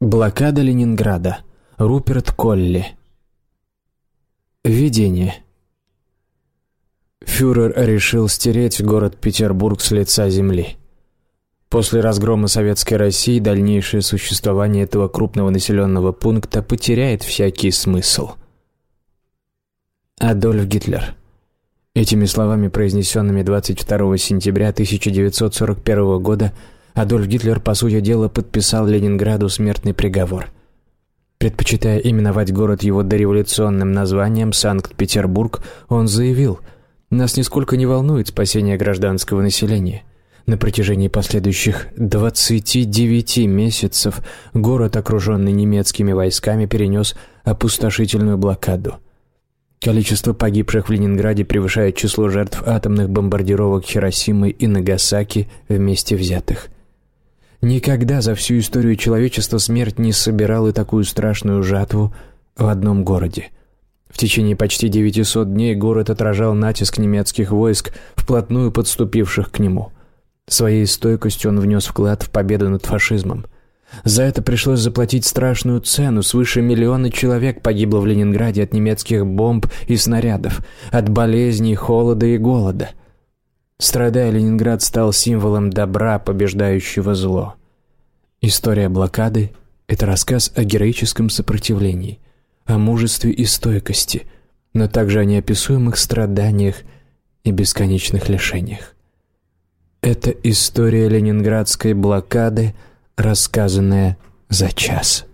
Блокада Ленинграда. Руперт Колли. Введение. Фюрер решил стереть город Петербург с лица земли. После разгрома Советской России дальнейшее существование этого крупного населенного пункта потеряет всякий смысл. Адольф Гитлер. Этими словами, произнесенными 22 сентября 1941 года, Адольф Гитлер, по сути дела, подписал Ленинграду смертный приговор. Предпочитая именовать город его дореволюционным названием Санкт-Петербург, он заявил «Нас нисколько не волнует спасение гражданского населения». На протяжении последующих 29 месяцев город, окруженный немецкими войсками, перенес опустошительную блокаду. Количество погибших в Ленинграде превышает число жертв атомных бомбардировок Хиросимы и Нагасаки вместе взятых. Никогда за всю историю человечества смерть не собирала такую страшную жатву в одном городе. В течение почти 900 дней город отражал натиск немецких войск, вплотную подступивших к нему. Своей стойкостью он внес вклад в победу над фашизмом. За это пришлось заплатить страшную цену. Свыше миллиона человек погибло в Ленинграде от немецких бомб и снарядов, от болезней, холода и голода – Страдая, Ленинград стал символом добра, побеждающего зло. История блокады – это рассказ о героическом сопротивлении, о мужестве и стойкости, но также о неописуемых страданиях и бесконечных лишениях. Это история ленинградской блокады, рассказанная за час.